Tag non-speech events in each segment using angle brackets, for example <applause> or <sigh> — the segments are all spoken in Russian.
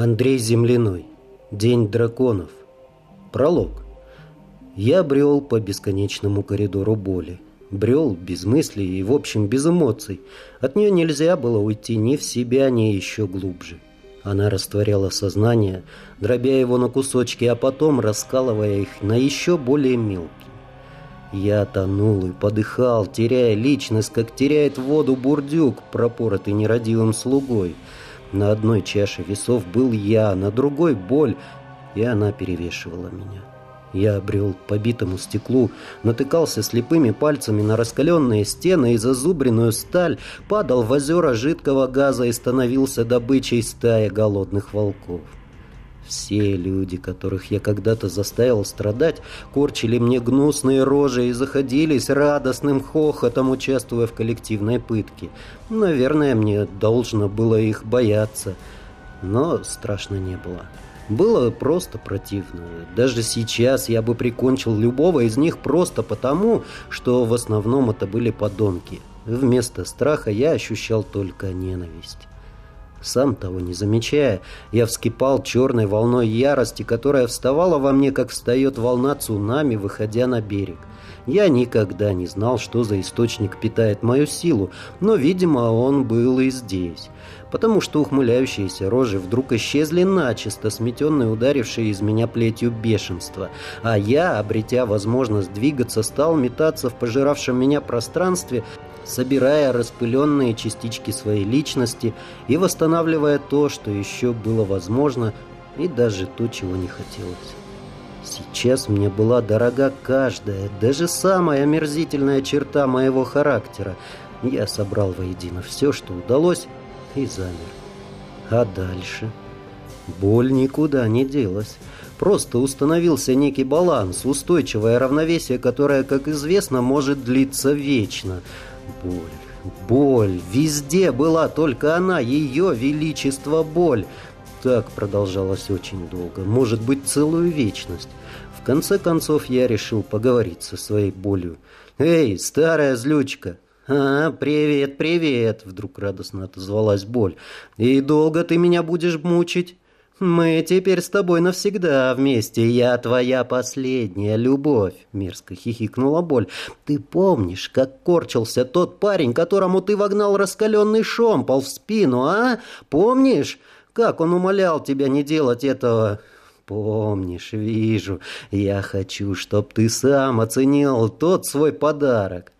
Андрей Земляной. День драконов. Пролог. Я брел по бесконечному коридору боли. Брел без мыслей и, в общем, без эмоций. От нее нельзя было уйти ни в себя, ни еще глубже. Она растворяла сознание, дробя его на кусочки, а потом раскалывая их на еще более мелкие. Я тонул и подыхал, теряя личность, как теряет воду бурдюк, пропоротый нерадивым слугой – на одной чаше весов был я, на другой боль, и она перевешивала меня. Я обрел побитому стеклу, натыкался слепыми пальцами на раскаленные стены и зазубренную сталь, падал в озера жидкого газа и становился добычей стаи голодных волков. Все люди, которых я когда-то заставил страдать, корчили мне гнусные рожи и заходились радостным хохотом, участвуя в коллективной пытке. Наверное, мне должно было их бояться, но страшно не было. Было просто противно. Даже сейчас я бы прикончил любого из них просто потому, что в основном это были подонки. Вместо страха я ощущал только ненависть. Сам того не замечая, я вскипал черной волной ярости, которая вставала во мне, как встает волна цунами, выходя на берег. Я никогда не знал, что за источник питает мою силу, но, видимо, он был и здесь. Потому что ухмыляющиеся рожи вдруг исчезли начисто, сметенные ударившие из меня плетью бешенства. А я, обретя возможность двигаться, стал метаться в пожиравшем меня пространстве, собирая распыленные частички своей личности и восстанавливая то, что еще было возможно, и даже то, чего не хотелось. Сейчас мне была дорога каждая, даже самая омерзительная черта моего характера. Я собрал воедино все, что удалось, и замер. А дальше? Боль никуда не делась. Просто установился некий баланс, устойчивое равновесие, которое, как известно, может длиться вечно – Боль, боль, везде была только она, ее величество боль. Так продолжалось очень долго, может быть, целую вечность. В конце концов я решил поговорить со своей болью. «Эй, старая злючка!» «А, привет, привет!» — вдруг радостно отозвалась боль. «И долго ты меня будешь мучить?» «Мы теперь с тобой навсегда вместе, я твоя последняя любовь», — мерзко хихикнула боль. «Ты помнишь, как корчился тот парень, которому ты вогнал раскаленный шомпол в спину, а? Помнишь, как он умолял тебя не делать этого?» «Помнишь, вижу. Я хочу, чтоб ты сам оценил тот свой подарок».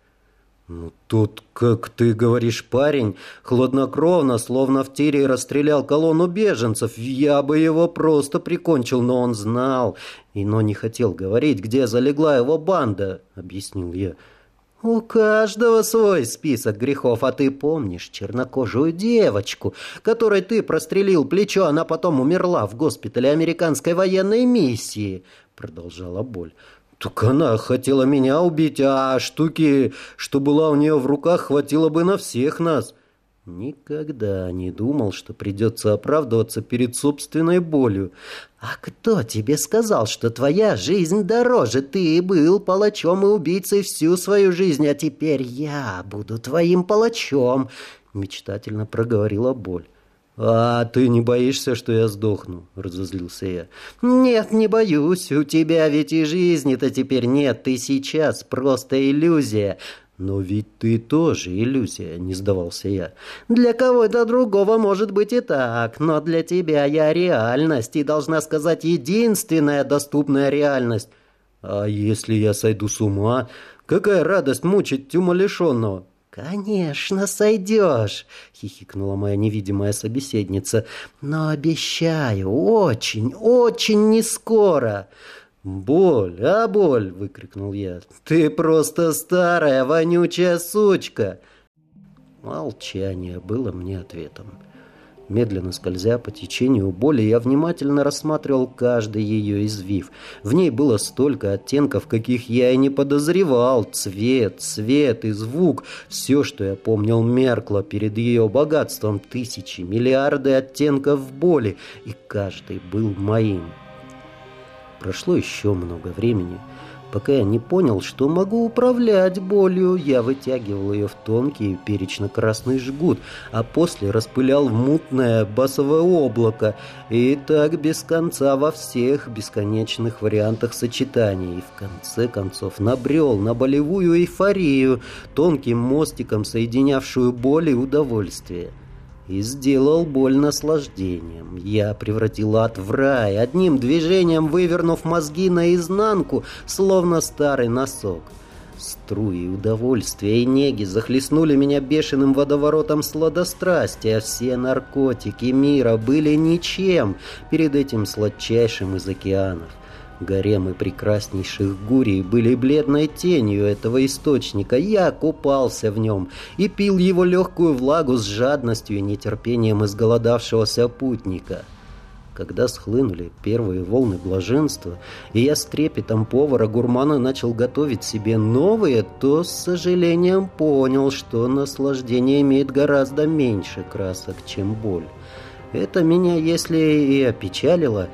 «Ну, тут, как ты говоришь, парень, хладнокровно, словно в тире расстрелял колонну беженцев. Я бы его просто прикончил, но он знал, и но не хотел говорить, где залегла его банда», — объяснил я. «У каждого свой список грехов, а ты помнишь чернокожую девочку, которой ты прострелил плечо, она потом умерла в госпитале американской военной миссии?» — продолжала боль. «Так она хотела меня убить, а штуки, что была у нее в руках, хватило бы на всех нас». Никогда не думал, что придется оправдываться перед собственной болью. «А кто тебе сказал, что твоя жизнь дороже? Ты был палачом и убийцей всю свою жизнь, а теперь я буду твоим палачом», — мечтательно проговорила боль. «А ты не боишься, что я сдохну?» — разозлился я. «Нет, не боюсь. У тебя ведь и жизни-то теперь нет. Ты сейчас просто иллюзия. «Но ведь ты тоже иллюзия», — не сдавался я. «Для кого-то другого может быть и так, но для тебя я реальность, и, должна сказать, единственная доступная реальность». «А если я сойду с ума? Какая радость мучить умалишенного?» «Конечно, сойдешь!» — хихикнула моя невидимая собеседница. «Но обещаю, очень, очень не скоро!» «Боль, а боль!» — выкрикнул я. «Ты просто старая вонючая сучка!» Молчание было мне ответом. Медленно скользя по течению боли, я внимательно рассматривал каждый ее извив. В ней было столько оттенков, каких я и не подозревал. Цвет, цвет и звук. Все, что я помнил, меркло перед ее богатством. Тысячи, миллиарды оттенков боли. И каждый был моим. Прошло еще много времени. Пока я не понял, что могу управлять болью, я вытягивал ее в тонкий перечно-красный жгут, а после распылял в мутное басовое облако. И так без конца во всех бесконечных вариантах сочетаний. И в конце концов набрел на болевую эйфорию, тонким мостиком соединявшую боль и удовольствие и сделал боль наслаждением. Я превратил ад в рай, одним движением вывернув мозги наизнанку, словно старый носок. Струи удовольствия и неги захлестнули меня бешеным водоворотом сладострастия. Все наркотики мира были ничем перед этим сладчайшим из океанов. Гаремы прекраснейших гурий были бледной тенью этого источника. Я купался в нем и пил его легкую влагу с жадностью и нетерпением изголодавшегося путника. Когда схлынули первые волны блаженства, и я с трепетом повара-гурмана начал готовить себе новые, то с сожалением понял, что наслаждение имеет гораздо меньше красок, чем боль. Это меня, если и опечалило,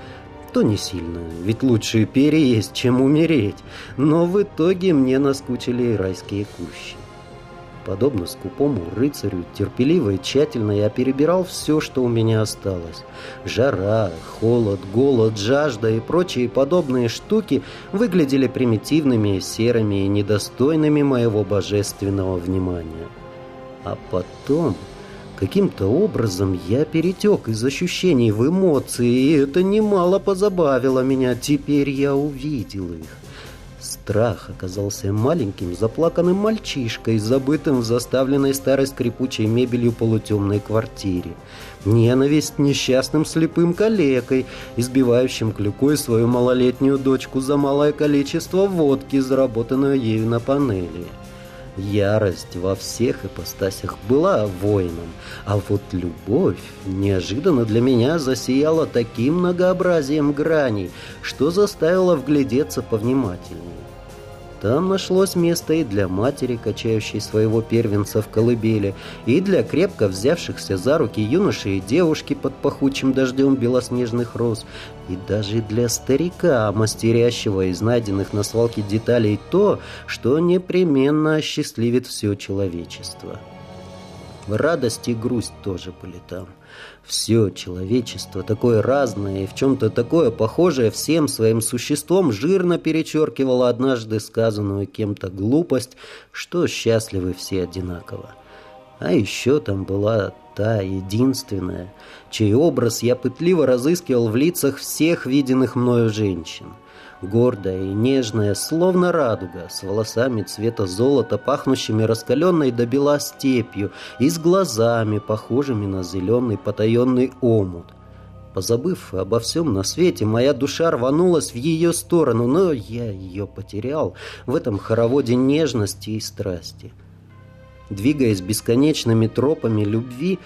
то не сильно, ведь лучше переесть, чем умереть. Но в итоге мне наскучили райские кущи. Подобно скупому рыцарю, терпеливо и тщательно я перебирал все, что у меня осталось. Жара, холод, голод, жажда и прочие подобные штуки выглядели примитивными, серыми и недостойными моего божественного внимания. А потом Каким-то образом я перетек из ощущений в эмоции, и это немало позабавило меня. Теперь я увидел их. Страх оказался маленьким, заплаканным мальчишкой, забытым в заставленной старой скрипучей мебелью полутемной квартире. Ненависть несчастным слепым калекой, избивающим клюкой свою малолетнюю дочку за малое количество водки, заработанную ею на панели. Ярость во всех ипостасях была воином, а вот любовь неожиданно для меня засияла таким многообразием граней, что заставила вглядеться повнимательнее. Там нашлось место и для матери, качающей своего первенца в колыбели, и для крепко взявшихся за руки юноши и девушки под пахучим дождем белоснежных роз, и даже для старика, мастерящего из найденных на свалке деталей то, что непременно осчастливит все человечество. Радость и грусть тоже были там. Все человечество, такое разное и в чем-то такое похожее всем своим существом, жирно перечеркивало однажды сказанную кем-то глупость, что счастливы все одинаково. А еще там была та единственная, чей образ я пытливо разыскивал в лицах всех виденных мною женщин – гордая и нежная, словно радуга, с волосами цвета золота, пахнущими раскаленной до бела степью, и с глазами, похожими на зеленый потаенный омут. Позабыв обо всем на свете, моя душа рванулась в ее сторону, но я ее потерял в этом хороводе нежности и страсти. Двигаясь бесконечными тропами любви,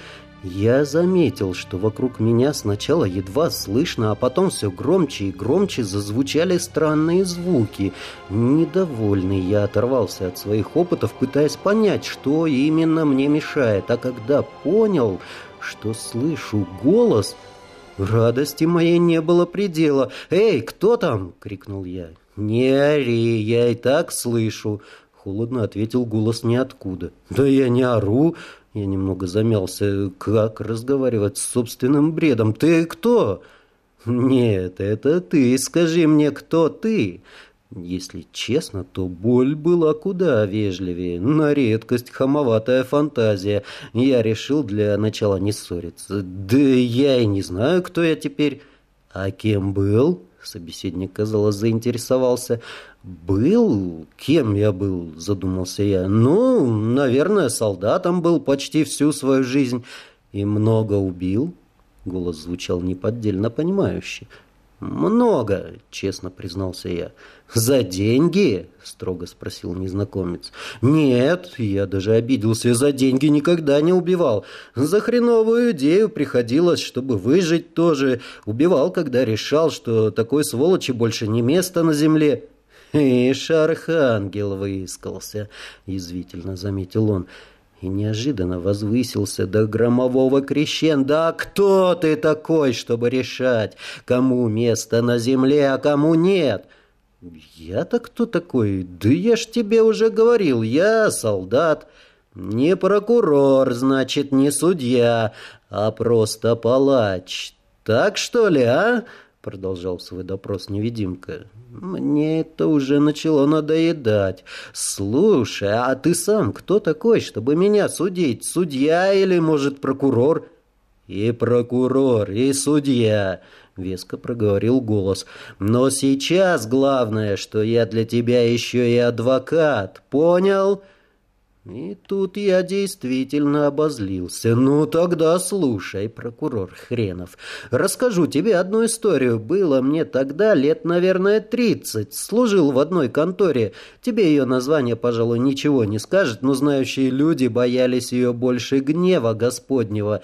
я заметил, что вокруг меня сначала едва слышно, а потом все громче и громче зазвучали странные звуки. Недовольный я оторвался от своих опытов, пытаясь понять, что именно мне мешает. А когда понял, что слышу голос, радости моей не было предела. «Эй, кто там?» — крикнул я. «Не ори, я и так слышу», — холодно ответил голос ниоткуда. «Да я не ору», я немного замялся. Как разговаривать с собственным бредом? Ты кто? Нет, это ты. Скажи мне, кто ты? Если честно, то боль была куда вежливее. На редкость хамоватая фантазия. Я решил для начала не ссориться. Да я и не знаю, кто я теперь. А кем был? Собеседник, казалось, заинтересовался. «Был? Кем я был?» – задумался я. «Ну, наверное, солдатом был почти всю свою жизнь. И много убил?» Голос звучал неподдельно понимающе. «Много», — честно признался я. «За деньги?» — строго спросил незнакомец. «Нет, я даже обиделся. За деньги никогда не убивал. За хреновую идею приходилось, чтобы выжить тоже. Убивал, когда решал, что такой сволочи больше не место на земле». <laughs> «Ишь, архангел выискался», — язвительно заметил он и неожиданно возвысился до громового крещенда. «А кто ты такой, чтобы решать, кому место на земле, а кому нет?» «Я-то кто такой? Да я ж тебе уже говорил, я солдат. Не прокурор, значит, не судья, а просто палач. Так что ли, а?» Продолжал свой допрос невидимка. «Мне это уже начало надоедать. Слушай, а ты сам кто такой, чтобы меня судить? Судья или, может, прокурор?» «И прокурор, и судья», — веско проговорил голос. «Но сейчас главное, что я для тебя еще и адвокат. Понял?» И тут я действительно обозлился. Ну, тогда слушай, прокурор хренов. Расскажу тебе одну историю. Было мне тогда лет, наверное, тридцать. Служил в одной конторе. Тебе ее название, пожалуй, ничего не скажет, но знающие люди боялись ее больше гнева Господнего.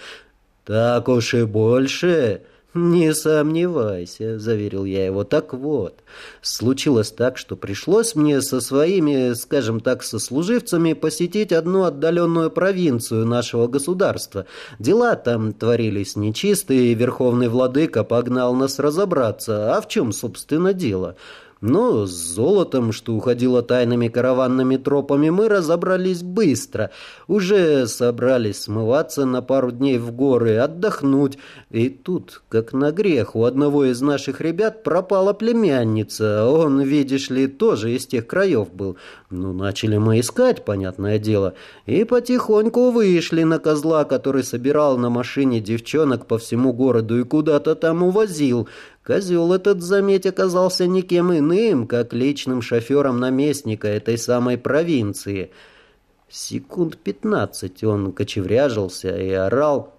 Так уж и больше... «Не сомневайся», — заверил я его. «Так вот, случилось так, что пришлось мне со своими, скажем так, сослуживцами посетить одну отдаленную провинцию нашего государства. Дела там творились нечистые, и верховный владыка погнал нас разобраться. А в чем, собственно, дело?» Но с золотом, что уходило тайными караванными тропами, мы разобрались быстро. Уже собрались смываться на пару дней в горы, отдохнуть. И тут, как на грех, у одного из наших ребят пропала племянница. Он, видишь ли, тоже из тех краев был. Ну, начали мы искать, понятное дело. И потихоньку вышли на козла, который собирал на машине девчонок по всему городу и куда-то там увозил. Козел этот, заметь, оказался никем иным, как личным шофером наместника этой самой провинции. Секунд пятнадцать он кочевряжился и орал,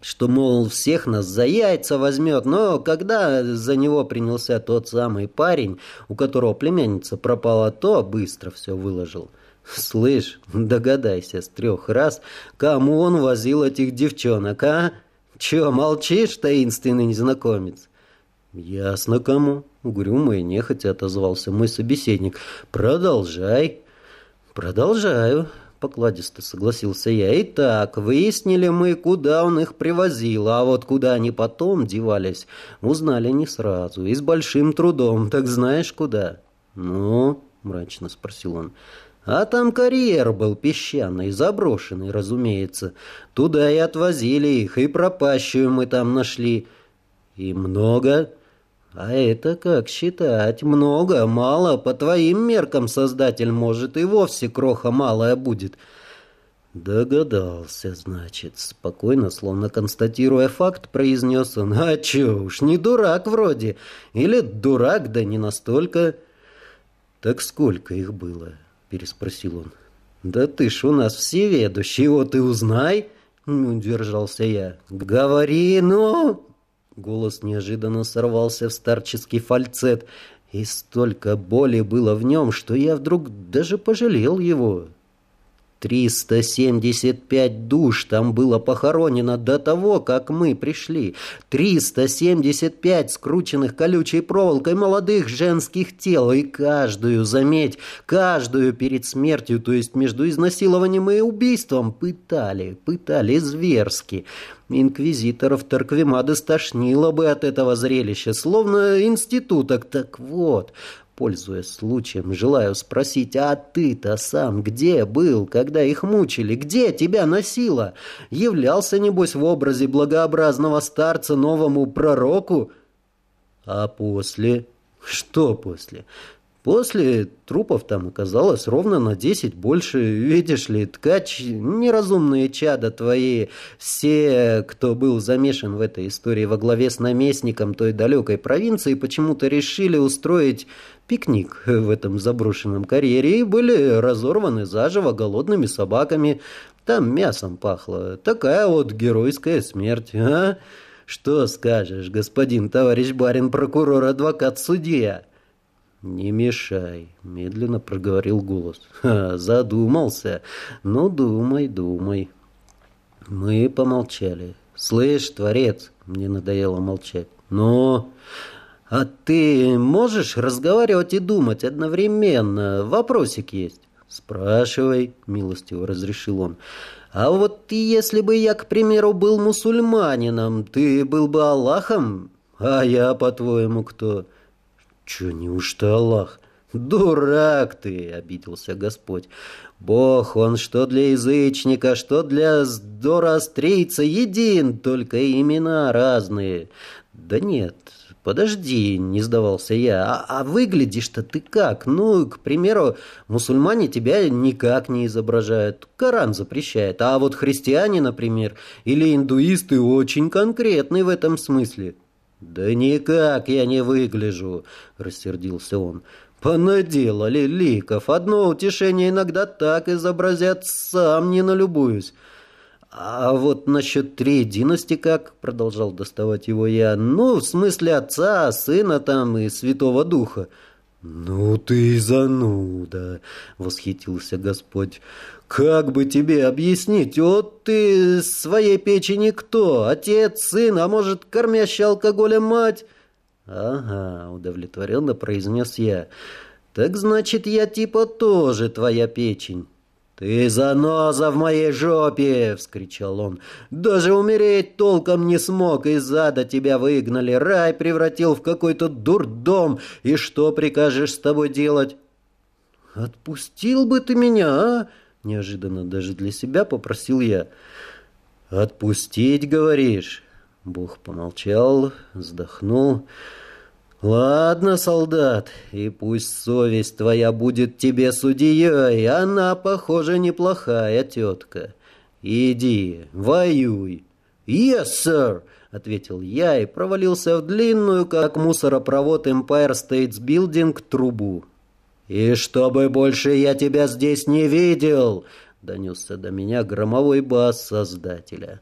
что, мол, всех нас за яйца возьмет, но когда за него принялся тот самый парень, у которого племянница пропала, то быстро все выложил. Слышь, догадайся с трех раз, кому он возил этих девчонок, а? Че, молчишь, таинственный незнакомец? «Ясно кому», — угрюмо и нехотя отозвался мой собеседник. «Продолжай». «Продолжаю», — покладисто согласился я. «Итак, выяснили мы, куда он их привозил, а вот куда они потом девались, узнали не сразу и с большим трудом. Так знаешь, куда?» «Ну?» — мрачно спросил он. «А там карьер был песчаный, заброшенный, разумеется. Туда и отвозили их, и пропащую мы там нашли». «И много?» А это как считать? Много, мало? По твоим меркам, Создатель, может, и вовсе кроха малая будет. Догадался, значит. Спокойно, словно констатируя факт, произнес он. А чё уж, не дурак вроде. Или дурак, да не настолько. Так сколько их было? Переспросил он. Да ты ж у нас всеведущий, вот и узнай. Не удержался я. Говори, ну... Голос неожиданно сорвался в старческий фальцет, и столько боли было в нем, что я вдруг даже пожалел его. Триста семьдесят пять душ там было похоронено до того, как мы пришли. Триста семьдесят пять скрученных колючей проволокой молодых женских тел. И каждую, заметь, каждую перед смертью, то есть между изнасилованием и убийством, пытали, пытали зверски. Инквизиторов Тарквимада стошнило бы от этого зрелища, словно институток. Так вот, Пользуясь случаем, желаю спросить, а ты-то сам где был, когда их мучили? Где тебя носило? Являлся, небось, в образе благообразного старца новому пророку? А после? Что после? После трупов там оказалось ровно на десять больше. Видишь ли, ткач, неразумные чада твои, все, кто был замешан в этой истории во главе с наместником той далекой провинции, почему-то решили устроить пикник в этом заброшенном карьере и были разорваны заживо голодными собаками. Там мясом пахло. Такая вот геройская смерть, а? Что скажешь, господин товарищ барин, прокурор, адвокат, судья?» «Не мешай», — медленно проговорил голос. Ха, «Задумался? Ну, думай, думай». Мы помолчали. «Слышь, творец!» — мне надоело молчать. «Ну, а ты можешь разговаривать и думать одновременно? Вопросик есть». «Спрашивай», — милостиво разрешил он. «А вот если бы я, к примеру, был мусульманином, ты был бы Аллахом? А я, по-твоему, кто?» Че, неужто Аллах? «Дурак ты!» — обиделся Господь. «Бог, он что для язычника, что для здорострийца един, только имена разные». «Да нет, подожди», — не сдавался я, «а, а выглядишь-то ты как? Ну, к примеру, мусульмане тебя никак не изображают, Коран запрещает, а вот христиане, например, или индуисты очень конкретны в этом смысле». «Да никак я не выгляжу», — рассердился он. Понаделали ликов. Одно утешение иногда так изобразят, сам не налюбуюсь. А вот насчет триединости как, продолжал доставать его я, ну, в смысле отца, сына там и святого духа. «Ну ты зануда!» — восхитился Господь. «Как бы тебе объяснить? Вот ты своей печени кто? Отец, сын, а может, кормящий алкоголем мать?» «Ага», — удовлетворенно произнес я. «Так значит, я типа тоже твоя печень». «Ты заноза в моей жопе!» — вскричал он. «Даже умереть толком не смог, из ада тебя выгнали, рай превратил в какой-то дурдом, и что прикажешь с тобой делать?» «Отпустил бы ты меня, а?» — неожиданно даже для себя попросил я. «Отпустить, говоришь?» Бог помолчал, вздохнул. «Ладно, солдат, и пусть совесть твоя будет тебе судьей, она, похоже, неплохая тетка. Иди, воюй». «Yes, sir!» — ответил я и провалился в длинную, как мусоропровод Empire States Building, трубу. «И чтобы больше я тебя здесь не видел!» — донесся до меня громовой бас Создателя.